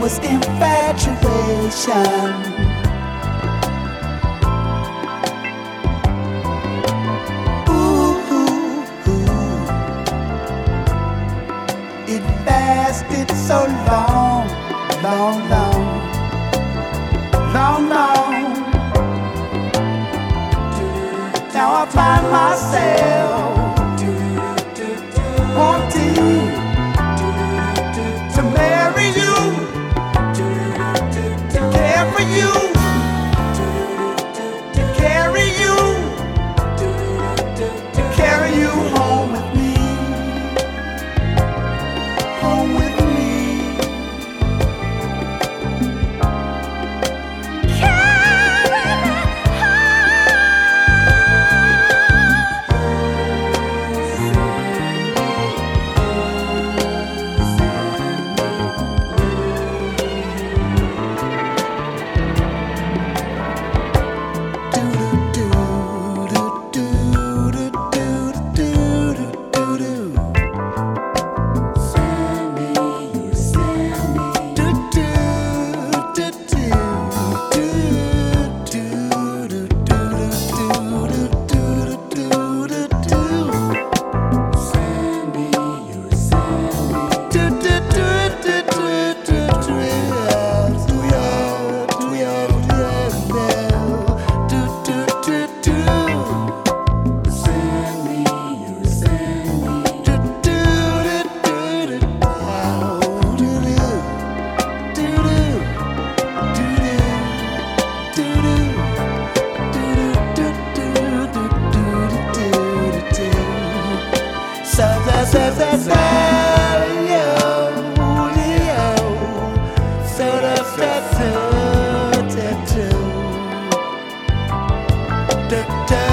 was infatuation. Ooh. It lasted so long, long, long, long, long. Now I find myself wanting. da.